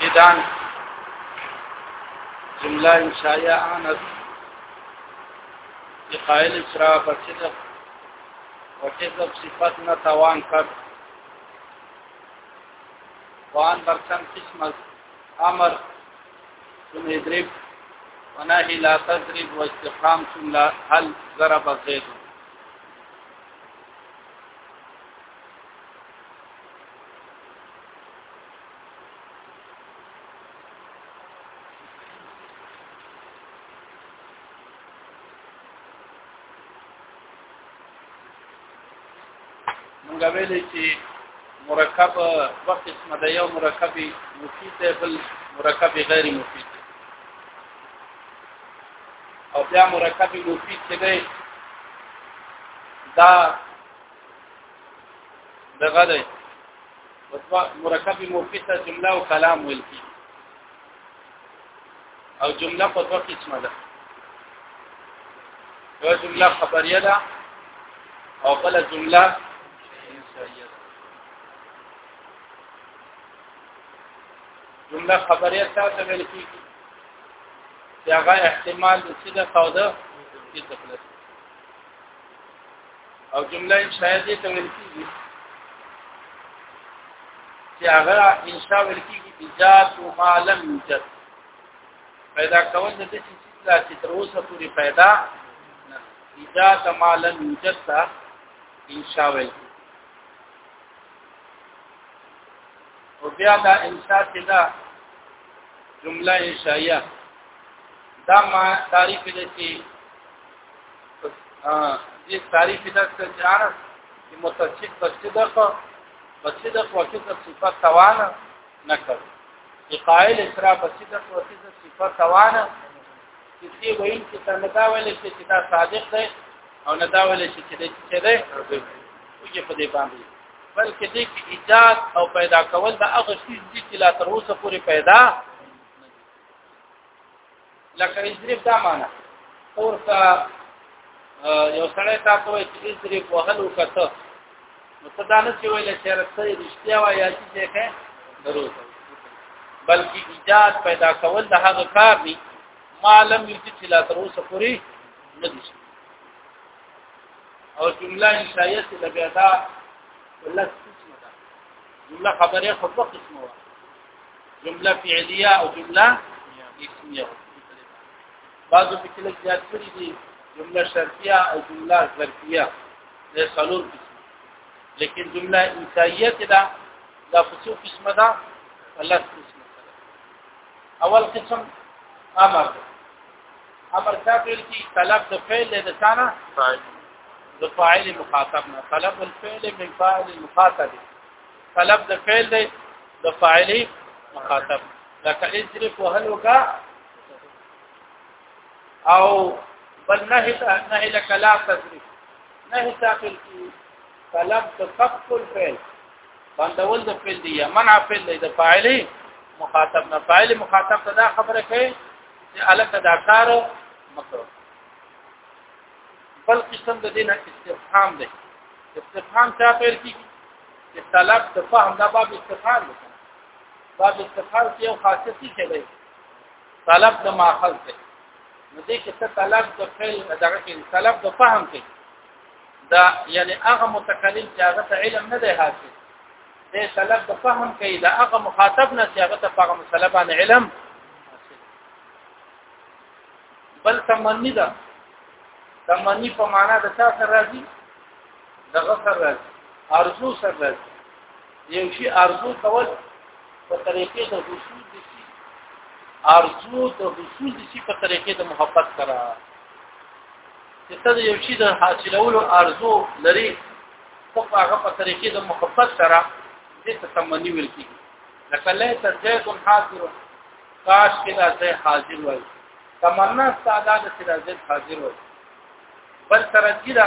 بدان جمله انشائیه آنت دی قائل اسراء پر صدق و کذب صفت نتوان کرد وان برکن قسم از امر ثم ادرب ونهي لا تضرب واستقام ثم لا هل ضرب زيد څنګه ویلې چې مرکب په قسمه د یو مرکب مفید بل مرکب غیر مفید او بیا مرکب مفید چې دی دا دغه دی مرکب مفید ته جمله او کلام ویل کی او جمله په دوه قسمه ده یو جمله خبریه ده او بل جمله انشائیه جمله خبریه تاسو ویل کیږي چې هغه احتمال د څه ده او ده چې تکلیف او جمله شاید ته ویل کیږي چې هغه انشا ویل کیږي ایجاد او معلم یوجد پیدا کول د دې چې لا چې تر اوسه پوری پیدا نه ایجاد معلم یوجد تا انشا ویل کیږي او بیا دا انشاء چې دا جمله انشائیه دا ما تعریف دې چې دې تعریف دا څه جارس چې متصدق تصدق تصدق وکړه صفات توان نه کړ چې قائل اسراء تصدق وکړه صفات توان چې دې وایي چې څنګه دا ویل چې دا صادق دی او نه دا ویل چې دې چې دی او چې په دې باندې بلکې دې کې ایجاد او پیدا کول د هغه شی دي چې لا تر اوسه پورې پیدا لکه اجرب دا معنا اور کا یو سړی تاسو وایي چې اجرب وهلو کته متدانه چې ویل چې رسې رښتیا وایي چې څه درو بلکې ایجاد پیدا کول د هغه کار دی معلم یې چې لا تر اوسه پورې نه دي او جمله انشائیه چې د بیا دا ولس قسمه ده جمله خبره خو په قسمه وه جمله فعلیه او جمله اسمیه بعضو په کې لږ زیات کړي دي جمله شرطیه او جمله ظرفیه د څلور قسم لیکن جمله انشائیه چې ده دا په څو قسمه ده ولس قسمه اول قسم امر امر ثابت کی طلب د فعل د ثانه فاعل د فاعل مخاطب نه طلب الفعل من فاعل المخاطب طلب د فعل دی د فاعل مخاطب لکه اجرف وهلوک او بل نهي نهي لك لا تجرف نهي ثابت کی طلب د فقط الفعل بندول د فعل دی منع فعل دی د فاعل مخاطب نه فاعل مخاطب ته دا خبره کوي چې الکه دا کار مکرو بل قسم د دینه استفهام دی استفهام څه پیل کیږي چې طلب د فهم دا باب استفهام دی باب استفهام کې یو خاصه څه شی دی طلب د ماخذ دی نو دې کې څه طلب د فعل دغه کې طلب د فهم کې دا یعنی هغه متکلم چې هغه علم نه دی حاصل دې طلب د فهم کوي دا هغه مخاطب نه چې هغه ته په هغه مسله باندې علم بل تمنی ده تمنی په معنا د څه سره راځي د غفر راځي ارزو سره راځي یو شی ارزو کول په طریقې د حصول دي ارزو د حصول دي په طریقې د محبت سره چې ته یو شی د حاصلولو ارزو لري خو هغه په طریقې د محبت سره دې ته تمنی ویل کیږي لکه له تزيد حاضر کاش کې دا زه حاضر وای تمنا ساده د سره زه حاضر وای بل ترجی دا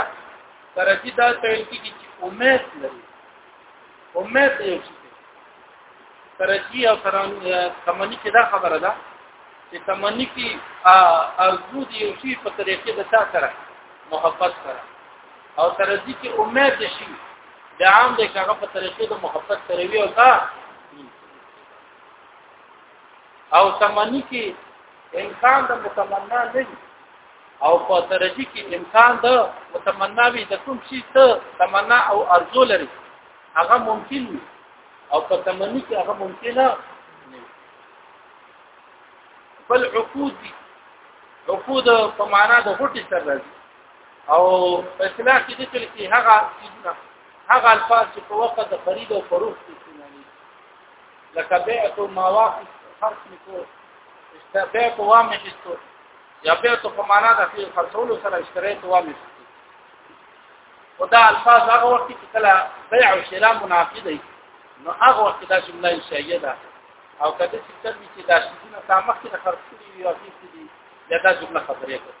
ترجی دا ته ویل کیږي چې امید لري امید یو څه ترجی او تمنی کې دا خبره ده چې تمنی کې ارزو دی یو شی په طریقې د تا سره محبت سره او تر دې چې امید شي د عام د هغه په طریقې د محبت سره وی او کا او تمنی کې امکان د متمنا نه دی او په ترجی کې امکان د متمنا وی د کوم شي ته تمنا او ارزو لري هغه ممکن وي او په تمنی کې هغه ممکنه نه بل عقود دي عقود په معنا د هټي سره راځي او اصلاح کې ذکر کې هغه هغه الفاظ چې په وخت د خرید او فروخت کې استعمالي لکه بعت ما واقف خرج کو استبعت وامه استو یا بعت په معنا د خپل خرڅولو سره اشتراک وامه او دا الفاظ هغه وخت چې کله بيع او شراء منافد دي نو هغه وخت دا جمله انشائیه ده او کله چې تل چې دا شونه سامخ کې خرڅ کړي وي او کې دي دا جمله خبرې کوي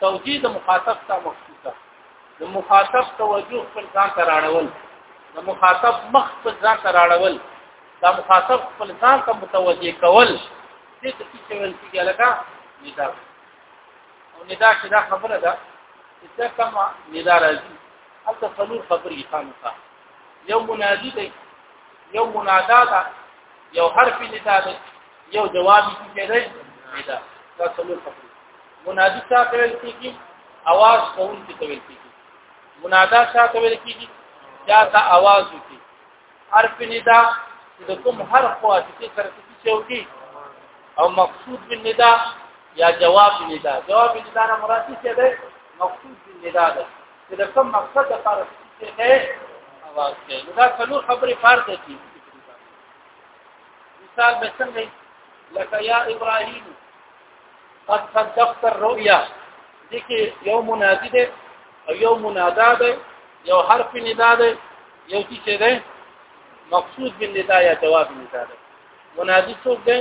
توجیه د مخاطب ته مخصوصه د مخاطب توجه پر ځان تراړول د مخاطب مخ پر ځان تراړول دا مخاطب خپل ځان ته متوجه کول دې ته چې ویل کېږي لکه ندا او ندا چې دا خبره ده چې کوم ندا راځي حتی څلور خبرې خامخا یو منادي دی یو منادا ده یو حرف ندا ده یو جواب چې دی ندا دا څلور خبرې منادي څه ته ویل کیږي اواز کوم څه ته ویل کیږي منادا څه ته ویل کیږي دا ته اواز وکي حرف ندا د کوم هر خوا چې سره څه وکي او مقصود بالندا یا جواب ندا جواب ندا نه مراد څه ده مقصود بالندا ده چې د کوم مقصد لپاره څه ده اواز کوي دا څلور خبرې فرض دي مثال به څنګه لك يا إبراهيم قد صدقت الرؤيا دي کې یو منادي ده او یو منادا ده یو حرف ندا ده یو څه ده مقصود بالندا یا جواب ندا ده منادي څوک ده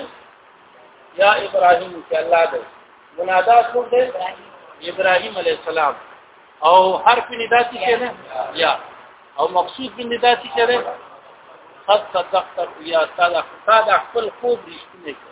یا ابراهيم چې الله ده منادا څوک ده ابراهيم عليه السلام او حرف ندا څه ده یا او مقصود بالندا څه ده قد صدقت الرؤيا تعالی تعالی خپل خوب رښتینی کړ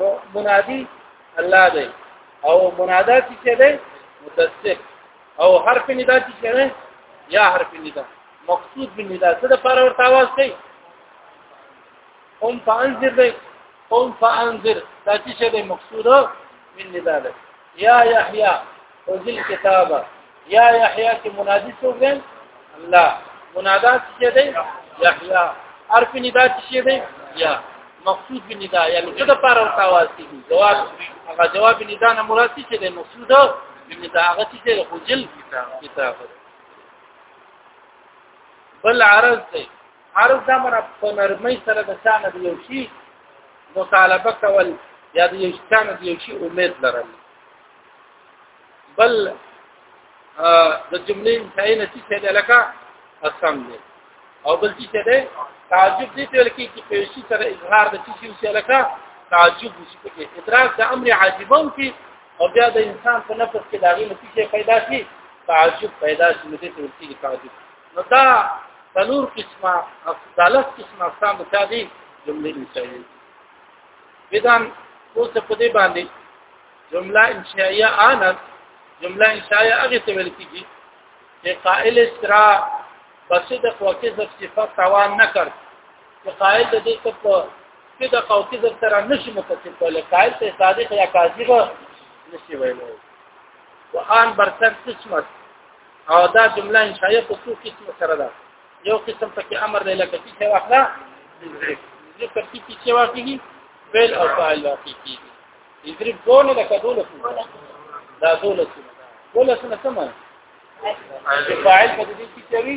نو منادي الله دی او منادا چې دی متصف او حرف ندا چې دی یا حرف ندا مقصود به ندا څه د پاره ورته आवाज کوي هم فانذر دی هم فانذر دا چې دی مقصود من ندا دی یا یحیی وزل کتابه یا یحیی کې منادي څوک دی الله منادا څه دی یحیی حرف ندا څه دی یا مقصود به ندا یعنی څه د پاره ورته आवाज کیږي جواب هغه جواب ندا نه مراد څه دی مقصود به ندا هغه څه دی خو جل کتاب بل عرض دی عرض دا مر په نرمۍ سره د چانه دی یو شي مطالبه کول یا د یو چانه دی یو شي امید لرل بل د جملې ځای نه چې څه لکه قسم دی او بل چې څه دی تعجب دي ته لکه چې په شي سره اظهار د شي شي لکه تعجب شي په ادراک د امر عاجبون کې او بیا د انسان په نفس کې داغي نتیجه پیدا شي تعجب پیدا شي نو دې ته ورتي تعجب نو دا څلور قسمه افضلس قسمه اقسام چا دي جمله انشائیه بدان اوس په دې باندې جمله انشائیه آنت جمله انشائیه هغه ته ویل کیږي چې قائل استرا بصدق وکذب صفات توان نه کړ چې قائل د دې څخه صدق او کذب سره نشي متصف کولای قائل ته صادق یا کاذب نشي ویلای وان برتر قسمت او دا جمله انشائیه په څو قسم سره ده یو قسم پکې امر دی لکه چې واخلا دې په کې چې واقعي فعل او فاعل واقعي کیږي دې دونه د کډول دا دونه دونه څه نه سمه فاعل په دې کې چې وي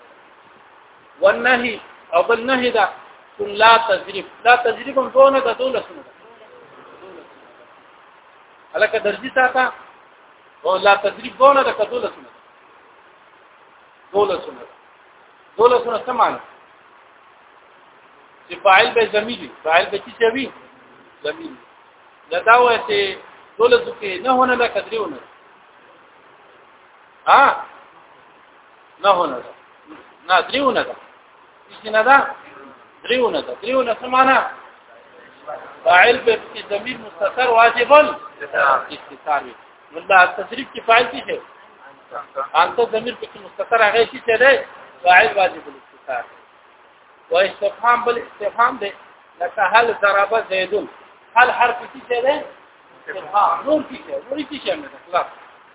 والنهي او بل نهي دا کوم لا تجريب لا تجريب هم دونه د دولت نه الکه درځي ساته او لا تجريب دونه د دولت نه دولت نه دولت نه سمانه چې فاعل به زميلي فاعل به چې وي زميلي دا دا وایي چې دولت کې نه هونه لا قدرونه ها نه هونه ده نه دریونه ده چې نه ده دریونه ده دریونه څه معنا فاعل به په ضمیر مستتر واجب استتار وي ولدا تصریف کې فاعل څه شي انت ضمیر په مستتر هغه شي چې ده فاعل واجب الاستتار و استفهام بل استفهام ده لکه هل ضرب زیدون هل حرف څه ده استفهام نور څه نور څه نه ده خلاص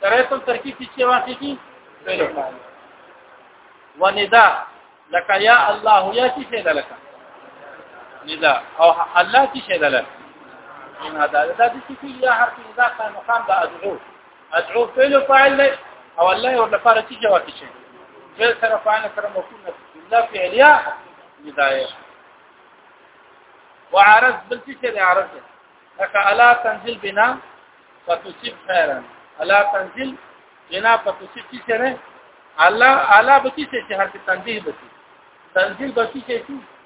سره تم ترکیب چې واقع کی فعل فاعل وندا لك يا الله يا شي شي لك ندا او الله شي شي لك ان هذا دا د شي يا حرف ندا په مقام دا ادعو ادعو فعل فاعل او الله ور لپاره شي جواب شي فعل سره فاعل سره مفعول لا فعل يا ندا وعرض بل شي عرض لك الا تنزل بنا فتصيب خيرا الا تنزل بنا فتصيب في سره الا الا بتي سي حرف تنزيل بتي تنزيل بتي سي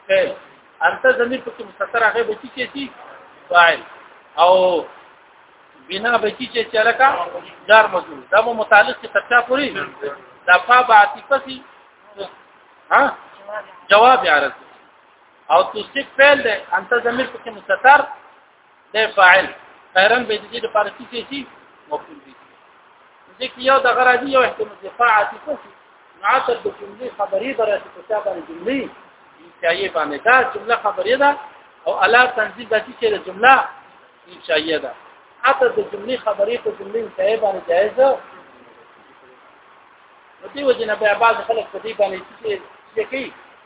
خير انت زمير پکې مستتر هغه بچی چې شي فاعل او بنا بچی چې چلکا جار مجرور دا مو متعلق چې ترچا پوری دا فا بعاطفه سي ها جواب عرض او تصدیق فعل ده انت ضمیر پکې مستتر ده فاعل خیرن به دې د فارسی کې شي مفعول به ځکه یو د غراضي یو احتمال دفاع عاطفه شي نعت د جملې خبري براتي په تابع جملې انشائیه باندې دا جمله خبري ده او الا تنزيل د چې د جمله انشائیه ده حتی د جملې خبري په جملې انشائیه باندې جائز ده نو دی وجنه په بعض خلک په دې باندې چې چې کوي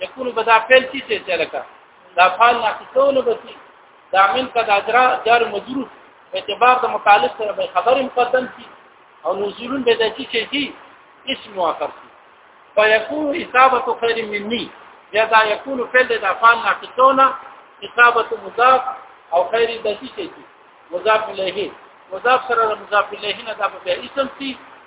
يكون بدا فعل شي څه څه لکه دا فعل ناقصون بسي دا من قد اجرا جار مجرور په اعتبار د متعلق سره به خبر مقدم شي او نزولون به د شي شي اسم مؤخر شي فيكون اصابه خير مني یا دا يكون فعل د افعال ناقصون اصابه مضاف او خير د شي شي مضاف الیه مضاف سره مضاف الیه نه دا به اسم شي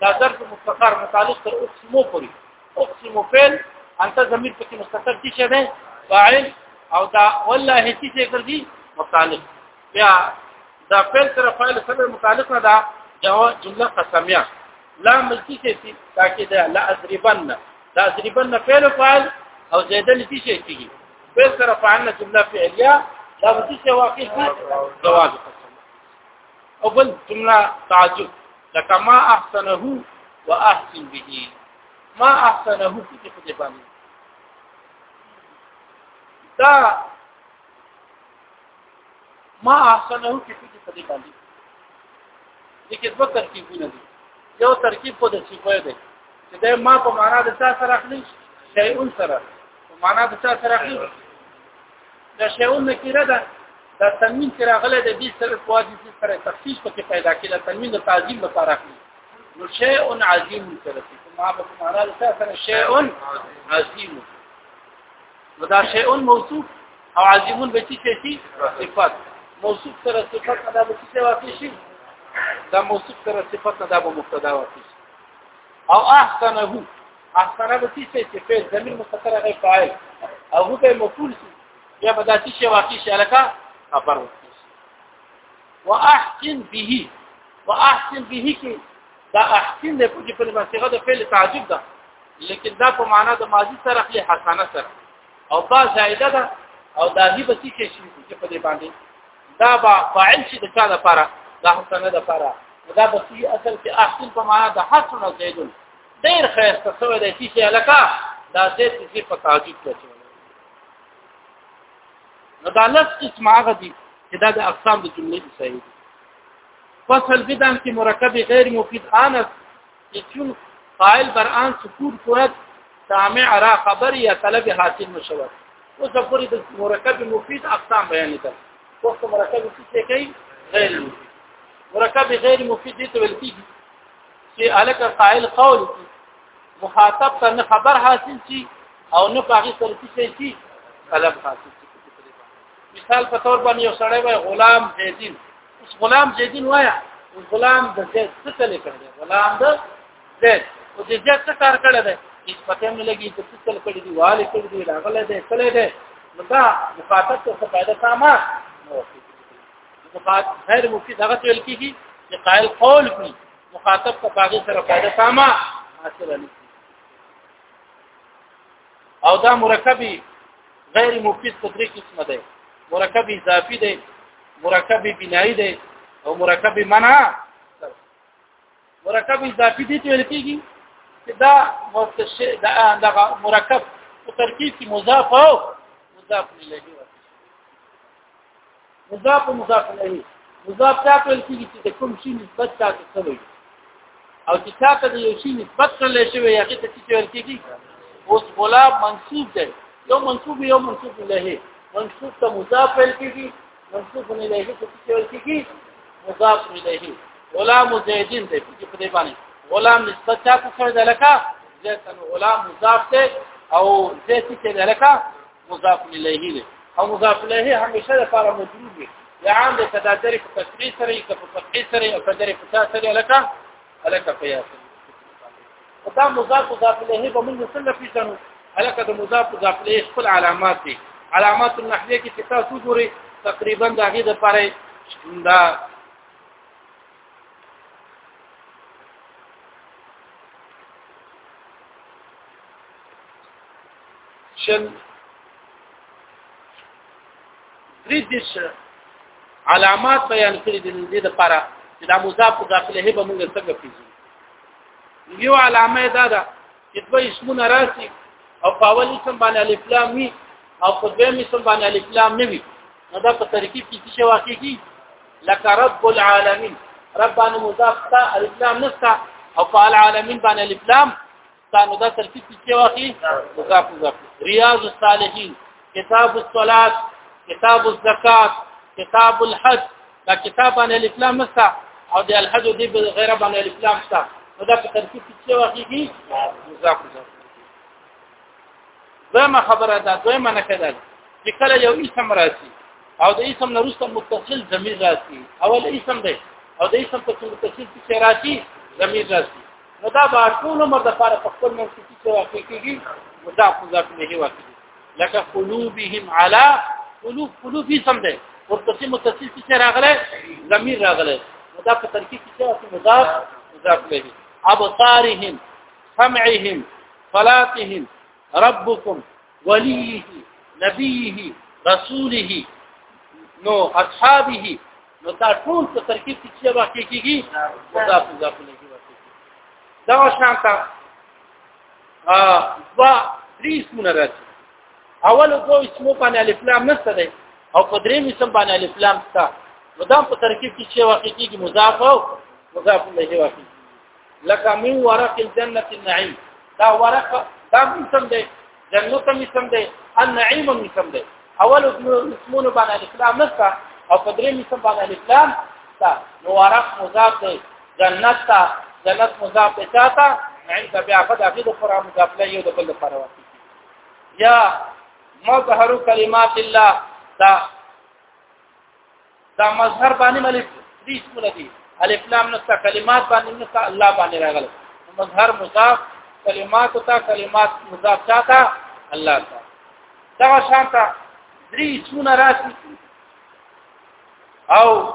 دا ظرف مستقر متعلق تر اقسمو پورې اقسمو فعل انت ضمیر پکې مستقر دي شه ده فاعل او دا والله هیڅ څه ګرځي متعلق بیا دا فعل سره فاعل سره متعلق نه دا جواب جمله قسمیه لا ملکی شي چې تاکي دا لا اضربن دا اضربن فعل فاعل او زیدل شي شي کیږي فعل سره فاعل جمله فعلیه دا ملکی شي واقع دي جواب قسمیه او بل جمله تعجب لکه ما احسنه واحسن به ما احسنه په دې په باندې دا ما احسنه کې په دې په باندې د کې دوه ترکیبونه دي یو ترکیب په د صفه دی چې دا ما په معنا د څه سره اخلي شیء سره په معنا د څه سره اخلي دا شیون نکیره ده دا تنوین چې راغله د دې سره په واجب سره تخصیص پکې پیدا کړي دا تنوین د تعظیم لپاره کړي نو شیء عظیم سره چې ما په معنا سره شیء عظیم نو دا شیء موصوف او عظیم به چې شي صفات موصوف سره صفات دا به څه واقع شي دا موصوف سره صفات دا به مبتدا واقع شي او احسنه احسنه به څه چې په زمين مستقره غي فاعل او هو به مفعول شي یا به داسې شي واقع شي لکه خبر وکړي واحسن به واحسن به کې دا احسن د پوجي په معنی د فعل تعجب ده لیکن دا په معنا د ماضی سره خپل حسنه سره او با زائده ده او دا هی به څه شي چې په دې باندې دا با فاعل شي د چا لپاره دا حسنه لپاره دا به اصل کې احسن په معنا د حسن او زیدون ډیر خیسته سوی دی چې شي لکه دا زیت چې په تعجب کې شي نو دا لس قسم هغه دي چې دا د اقسام د جملې صحیح دي فصل بدن کې مرکب غیر مفید انس چې چون قائل بر ان سکوت کړت سامع را خبر یا طلب حاصل مشوه او سفر د مرکب مفید اقسام بیان کړ وخت مرکب څه کوي غیر مفید مرکب غیر مفید دي ته ویل کیږي چې الک قائل قول کی مخاطب ته نه خبر حاصل شي او نه پاغي سره شي شي طلب حاصل شي مثال په تور باندې یو سړی وای غلام زیدین اوس غلام زیدین وایا غلام د زید څه تلې کړل غلام د زید او د زید څه کار کړل دی هیڅ پته نه لګي چې څه تل کړی دی والي کړی دی راغله دی کله دی نو دا مخاطب ته څه پیدا ساما مخاطب غیر مفید هغه ویل کیږي چې قائل قول کوي مخاطب په باغی سره فائدہ ساما حاصل نه او دا مرکبی غیر مفید په درې قسم دی مرکب اضافي دی مرکب بنایی دی او مرکب منع مرکب اضافي دی ته ویل کیږي چې دا متشی دا دغه مرکب په ترکیب کې مضاف او مضاف الیه مضاف مضاف الیه مضاف ته ویل کیږي چې د کوم شي نسبت ته کوي او چې تاسو د یو شي نسبت کړل شوی هغه ته چې ویل کیږي اوس بولا منصوب دی یو منصوب یو منصوب الیه منصوب ته مضاف ویل کیږي منصوب الیه ته چې ویل کیږي مضاف الیه غلام زیدین دی چې په دې باندې غلام نسبت تاسو سره دلکا زیتن غلام مضاف ته او زیتی ته دلکا مضاف الیه دی او مضاف الیه همیشه لپاره مجرور دی یا عام د تدادری په تفریح سره یا په فتحې سره او په درې په سره لکه الکه پیاس او دا مضاف مضاف الیه به موږ څنګه پیژنو الکه د مضاف مضاف الیه خپل علامات دي علامات النحویه کې تاسو ګوري تقریبا د هغه د پاره دا شل درې دیش علامات بیان کړي دي د لپاره چې دا مضاف داخله هبه موږ څنګه پیژنو یو علامه دا ده چې دوه اسمونه راسي او په اول اسم باندې الف لام وي او په دویم اسم باندې الف لام نه وي نو دا په ترکیب کې څه واقع کیږي لك رب العالمين ربنا مضاف تا الف لام نستا او په العالمین باندې الف لام ستانو دا ترکیب څه واخی مضاف مضاف ریاض الصالحین کتاب الصلات کتاب الزکات کتاب الحج دا کتاب باندې الف لام نستا او د الحج دی غیر باندې الف لام نستا دا په ترکیب څه واخی مضاف مضاف دویمه خبره ده دویمه نه کېدل چې کله یو اسم راځي او د اسم نه وروسته متصل ضمیر راځي اول اسم دی او د اسم په متصل څه راځي ضمیر راځي نو دا به ټول عمر د فار په خپل منځ کې څه واقع کیږي مضاف مضاف نه واقع لکه قلوبهم على قلوب قلوب اسم دی متصل متصل څه راغله ضمیر راغله دا په ترکیب کې څه مضاف مضاف نه ابصارهم سمعهم فلاتهم ربكم وليه نبيه رسوله نو اصحابه نو دا ټول په ترکیب کې چې واقع کیږي دا په ځکه نه کیږي دا شانته ا دوا درې سونه راځي اول دوه اسمو باندې الف لام نشته دی او په درې اسم باندې الف لام شته نو دا په ترکیب کې چې واقع کیږي مضاف او مضاف الیه واقع لکه من ورق الجنه النعيم دا ورق دا مسم دی جنت مسم دی النعيم مسم دی اول اسمونه باندې الاسلام نشته او په درې مسم باندې الاسلام تا نو ورق مضاف دی جنت تا جنت مضاف دی چاته نعيم ته بیا په دغه د قران مضاف له یو د بل لپاره وتی یا مظهر کلمات الله دا دا مظهر باندې ملي دې اسمونه دي الف لام نو کلمات باندې نو الله باندې راغله مظهر مضاف کلمات تا کلمات مضاف چاته الله تا دا شانته درې اسمونه راشي او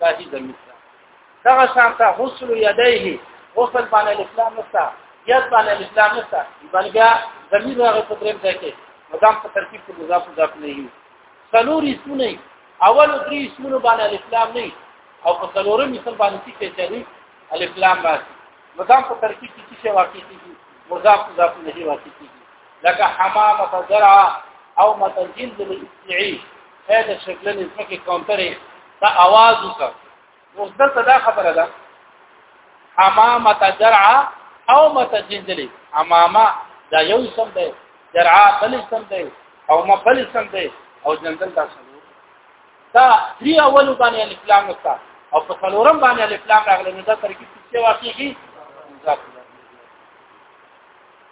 کافي ضمیر دغه شان ته غسل یدیه غسل باندې اسلام نشته یاد باندې اسلام نشته باندې بیا ضمیر هغه په دریم ځای کې مدام په ترکیب کې مضاف مضاف نه یو څلور اسمونه اول درې اسمونه باندې اسلام نه او په څلورم اسم باندې چې چاري الاسلام راځي مدام په ترکیب کې څه واقع کیږي مضاف مضاف نه واقع کیږي لکه حمامه زرع او متجلد الاستعي اې د شکلنې ځمکې کونترې ته आवाज وکړ اوس دلته دا خبره ده حمامه تجرعه او متجندلې حمامه دا یو سم دی جرعه بل سم دی او ما بل سم دی او جندل دا سم دا درې اول باندې الف لام وتا او په څلورم باندې الف لام راغلی نو دا ترکیب څه واقعي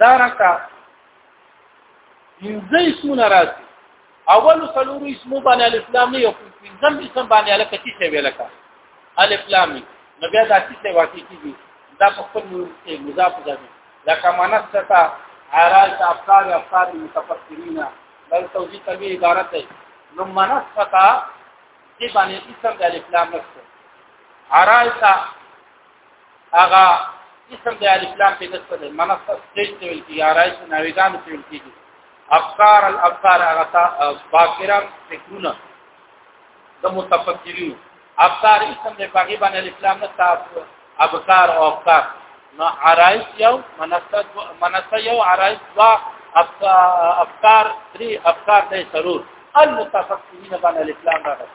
دا رکا پنځه اسمونه راځي اول څلور اسمو باندې الف لام نه یو پنځم اسم باندې الف کې څه ویل کا الف لام نو بیا دا څه واقع کیږي دا په خپل کې مضاف ځای لکه منستا عراج افکار افکار متفکرین بل توجیه کوي عبارت ده نو منستا دې باندې اسم د الف لام نشته عراج هغه اسم د الف لام په نسبت دی منصه سټیج ته ویل کیږي آرایش ناویګان ته ویل کیږي افکار الافکار هغه تا باکرا فکرونه د متفکرین افکار اسم د باغی باندې الف لام نه تاسو ابکار او افکار نو آرایش یو منصه منصه یو آرایش وا افکار درې افکار د سرور المتفکرین باندې الف لام راغلي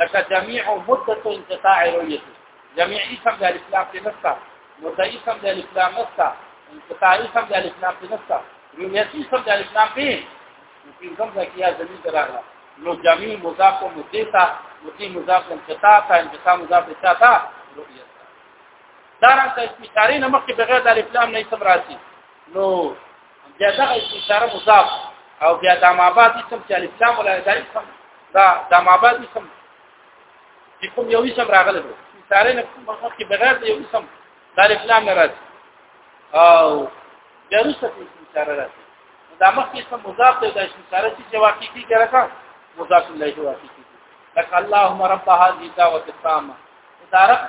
لکه جميع مدة انقطاع رؤيته جميع اسم د الاسلام کې نشته مدعي اسم د الاسلام نشته انقطاع اسم د الاسلام کې نشته رؤيت اسم د الاسلام کې په کوم ځای کې یا زمين دراغله نو جميع مضاف او مدته مدي مضاف انقطاع تا انقطاع مضاف تا رؤيت دارنګه استشاري نه مخکې بغیر د الاسلام نه اسم راځي نو بیا دا اشاره مضاف او بیا د مابات اسم چې الاسلام ولا د اسم دا د مابات اسم چې کوم یو اسم راغلی دی اشاره نه مخکې کې بغیر د یو اسم د الاسلام نه راځي او بیا وروسته د اسم اشاره راځي دا مخکې اسم مضاف دی د اسم اشاره چې واقعي کې راځه مضاف الله واقعي لك اللهم رب هذه الدعوه التامه دا رب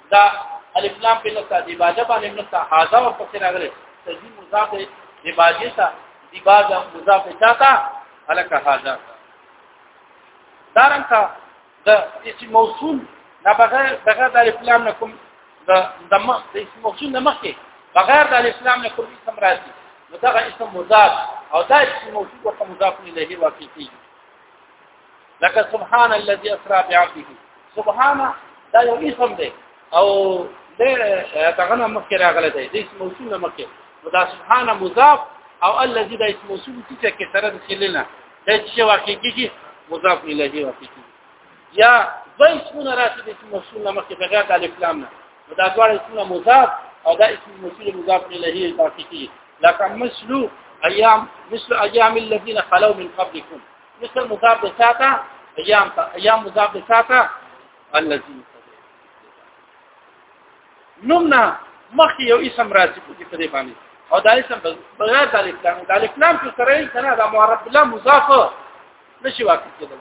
دا الف لام په لسا دی باجه باندې لسا هاذا او پکې راغلي تجي مضاف دی باجه تا دی باجه مضاف چاته الک هاذا دارن کا د اسم موصول نه بغیر بغیر د الف لام نه کوم د د اسم موصول نه مخکې بغیر د الف لام نه کوم اسم راځي نو دا اسم مضاف او دا اسم موصول او مضاف الیه واقع کیږي لکه سبحان الذي اسرا بعبده سبحان دا یو اسم دی او دغه نه مخکې راغلی دی د اسم موصول نه مخکې دا سبحان مضاف او الذي دا اسم موصول چې کې سره د خلنه دا چې واقع کیږي مضاف الیه واقع کیږي یا دوی اسمونه راځي د اسم موصول نه مخکې بغیر د الف لام نه دا ټول اسمونه مضاف او دا اسم موصول مضاف الیه واقع کیږي لکه مثل ایام مثل ایام الذين خلو من قبلكم مثل مضاف د ساته ایام ته ایام مضاف د ساته الذي نمنا مخ یو اسم راځي په دې پرې باندې او دا اسم بغیر د الکلام د الکلام چې سره یې کنه دا معرب بلا مضاف نشي واقع کېدل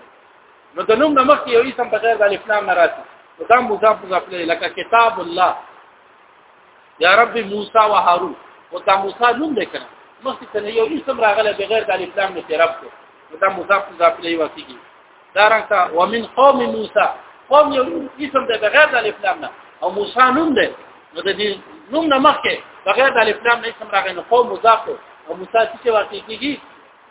نو د نوم نمخ یو اسم بغیر د الکلام نه راځي دا مضاف مضاف لکه کتاب الله یا رب موسی و هارون او دا موسی نوم دی کنه مخکې ته یو اسم راغله بغیر د الف لام نه رب کو دا مضاف مضاف الیه واسیږي دا رنګه ومن قوم موسی قوم یو اسم دی بغیر د الف لام نه او موسی نوم دی نو د دې نوم نه مخکې بغیر د الف لام نه اسم راغی نو قوم مضاف او موسی چې واقع کیږي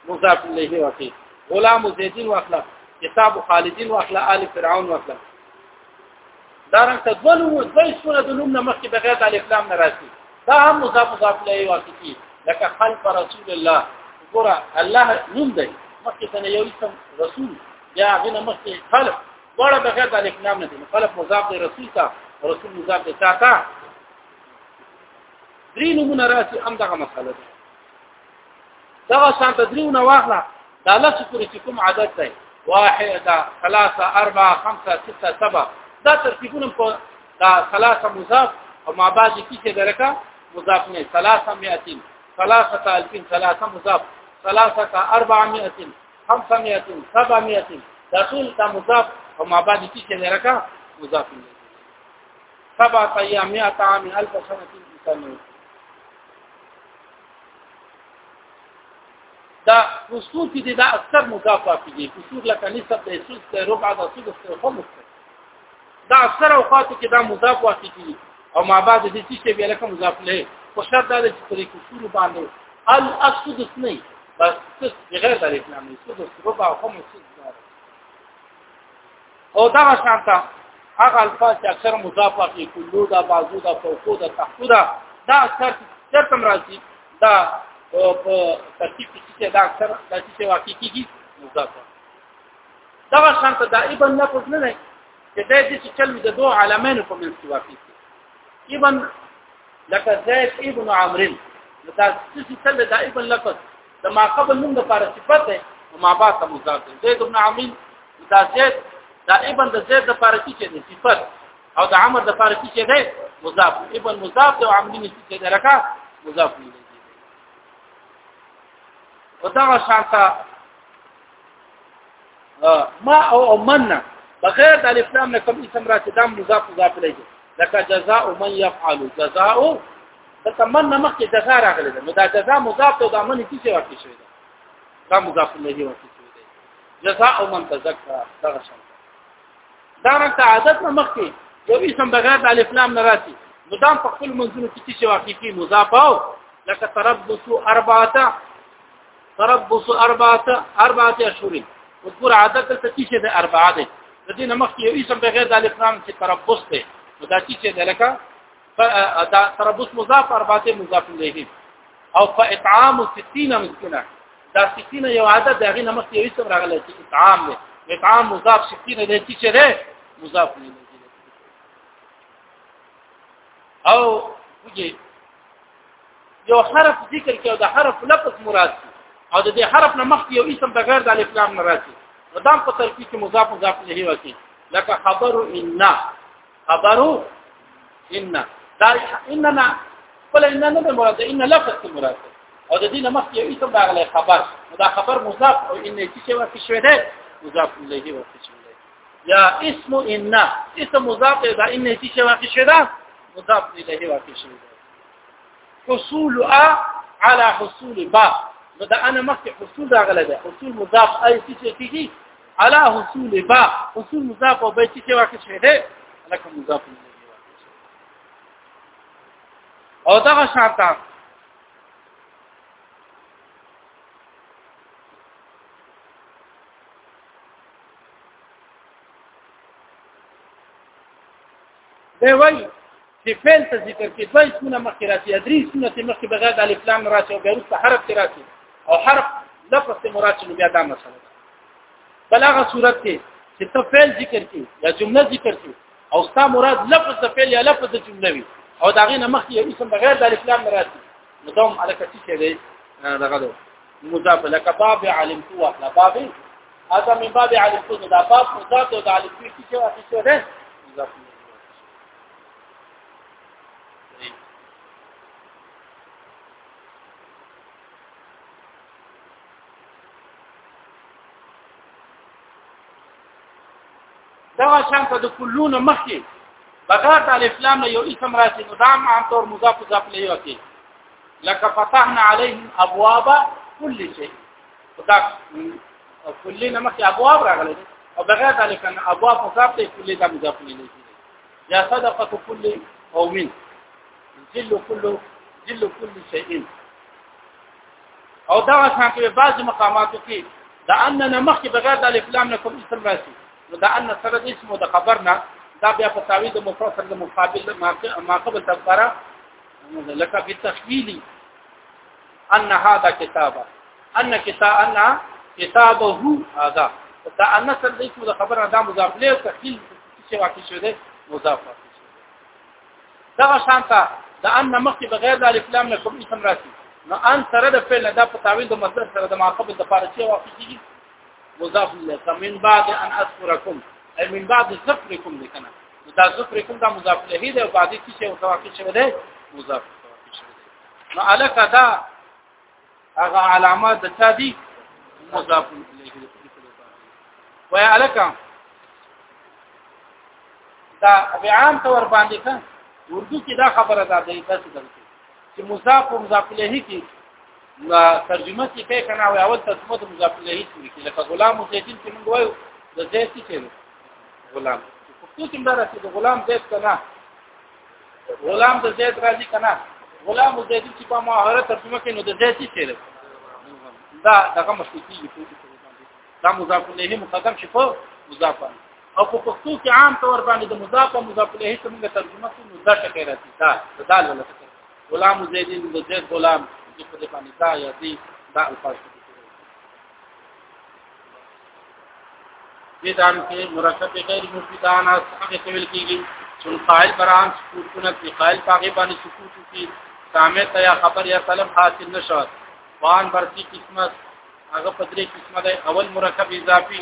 مضاف الیه واقع غلام زیدین واخلا کتاب خالدین واخلا آل فرعون واخلا دا رنګ ته دوه نومونه دوه اسمونه د نوم نه مخکې بغیر د الف لام نه راځي دا هم مضاف مضاف الیه واقع کی لکه خلف رسول الله ګوره الله نوم دی مخکې څنګه یو اسم رسول یا غنه مخکې خلف وړه بغیر د الف لام نه دی خلف مضاف دی رسول ته رسول مضاف دی تا تا درې نومونه راځي هم دغه مسله ده دا شان تدریو نه واخلا دا لس پوری چې کوم عدد دی واحد دا ثلاثه اربعه خمسه سته سبع دا ترتیبونه په دا ثلاثه مضاف او ما بعد کې څه درکا مضاف نه ثلاثه مئتين ثلاثه الفين ثلاثه مضاف ثلاثه اربع مئتين خمسه مئتين سبع مئتين دا ټول دا مضاف او ما بعد کې څه درکا مضاف نه سبع ايام مئة عام الف سنه تسمون دا اصول کې دا اکثر مضافه کیږي اصول لکه نسب د اصول ته ربع د اصول ته خمس دا اکثر اوقات کې دا مضاف واقع کیږي او ما بعد دې چې بیا لکه مضاف له خو شرط دا چې پرې اصول باندې الاصل د سنې بس بغیر د اسلامي اصول ربع خمس او دا شانته هغه الفاظ چې اکثر مضاف اخی کلو دا بازو دا فوقو دا تحتو دا دا اکثر چرته راځي دا په ترتیب کې چې دا اکثر دا چې واقع کیږي مضاف دا شانته دا ایبن لفظ نه دی چې دا چې کلمه د دوه علامانو په منځ کې واقع کیږي ایبن لکه زید ابن عمرو دا چې کله دا ایبن لفظ د ما قبل نوم د فار صفت دی او ما بعد ته مضاف دی زید ابن عمرو دا زید دا ابن د زید د فار کې دی صفت او د عمر د فار کې دی مضاف ابن مضاف او عمرو نه کې دی لکه مضاف دی او دا شانته ما او امنا بغیر د الف لام نه کوم اسم راځي دا مضاف مضاف لګي لکه جزاء من يفعل جزاء د تمن نمخ کې جزاء راغلی ده نو دا جزاء مضاف ته د من کیسه واقع شوی ده دا مضاف نه دی واقع شوی ده جزاء او من تذکر دا شان دا رنګ عادت نمخ کې یو اسم بغیر د الف لام نه راځي نو دا په خپل منځونو کې کیسه واقع کی مضاف او لکه تربص اربعه تربص اربعه اربعه اشهر وذكر عادت ته کیسه ده اربعه ده د دې نمخ کې یو اسم بغیر د الف لام چې تربص ده نو دا کیسه ده لکه دا تربص مضاف ارباته مضاف الیه او فاطعام 60 مسکینا دا 60 یو عدد دغه نمک یو اسم راغلی چې اطعام دی اطعام مضاف 60 دی چې څه دی مضاف الیه او وګي یو حرف ذکر کې او د حرف لفظ مراد دی او د دې حرف نه مخکې یو اسم بغیر د الف لام نه راځي نو دا په ترکیب کې مضاف مضاف الیه وکی لکه خبر ان خبرو ان دا اننا قل اننا نه مراد ان لفظ مراد او د دې نه مخکې یو اسم راغلی خبر دا خبر مضاف او ان چې ورته شوی دی مضاف الیه ورته شوی دی یا اسم ان اسم مضاف دا ان چې ورته شوی دی مضاف الیه ورته شوی دی حصول ا على حصول با نو دا انا مخکې حصول راغلی دی حصول مضاف ای چې کیږي على حصول با حصول مضاف او بیت کې واقع شوی دی لکه مضاف او دا شرطه دی وای چې فعل ته ذکر کې دوه اسمونه مخکې راځي درې اسمونه چې مخکې بغیر د الف لام راځي او بیا وروسته حرف کې راځي او حرف لفظ ته مراد شنو بیا دا مسله بل هغه صورت کې چې ته فعل ذکر کې یا جمله ذکر کې او ستا مراد لفظ د فعل یا لفظ د جمله وي او دا غي نه مخکې یو اسم بغیر د الف لام راځي نو دوم علاقه څه دی دغه دی مضاف لك باب علمت واحنا باب هذا من باب علمت دا باب مضاف د الف کې څه څه ده مضاف دا شان په د کلون مخکې بغیر د اسلام نه یو اسم راځي نو دا عام طور مضاف مضاف نه یوتی لکه فتحنا عليهم ابواب كل شيء او کلی نه مخکې ابواب راغلي او بغیر ذلک ان ابواب مضاف ته کلی دا مضاف نه دي یا صدقه کل او من ذل کل ذل کل شیء او دا څنګه په بعض مقاماتو کې دا اننا مخکې بغیر د الف لام نه کوم اسم راشي نو دا ان سره د اسمو د خبرنا دا بیا په تاوی د مفسر د مقابل ما قبل تفسیر لکه په تخویلی ان هذا کتابه ان کتاب ان کتابه هذا دا ان سر دې کوم خبره دا مضاف له تحلیل چې واقع شوه دې مضاف دا شانته دا ان مخکې بغیر د الف لام نه کوم اسم راځي نو ان سره د فعل دا په تعویل د مصدر سره د معقب د فارغ چې واقع کیږي مضاف له من بعد ان اذكركم اي من بعد ذكركم لكنا دا ذکر کوم دا مضاف له دې او بعدي کې چې واقع شوه دې مضاف نو الکه دا هغه علامات د چا دي مضاف الیه وای الکه دا بیان تور باندې څه اردو کې دا خبره ده د تاسو دلته چې مضاف او مضاف الیه کې لا ترجمه کې په کنه او اول ترجمه د مضاف الیه کې لکه غلام او زیتون کې موږ وایو د زیت کې غلام خصوص هم دا چې د غلام زیت کنه غلام د زید راځي کنه غلام د زید چې په مهارت ترجمه کوي نو د زید څه دی دا دغه مشکوکی دی دا مضاف الیه مقدم شي په مضاف او په پښتو کې عام طور باندې د مضاف او مضاف الیه څنګه ترجمه کوي نو دا ټکی راځي دا دا لنه غلام زید د زید غلام چې په دې باندې دا یا دې دا الفاظ میدان کې مرکب غیر مفیدان هغه څه ویل کېږي چې قائل بران سکوتونه کې قائل پاګې باندې سکوت کې سامع ته یا خبر یا طلب حاصل نشو وان برتی قسمت هغه په درې قسمه ده اول مرکب اضافي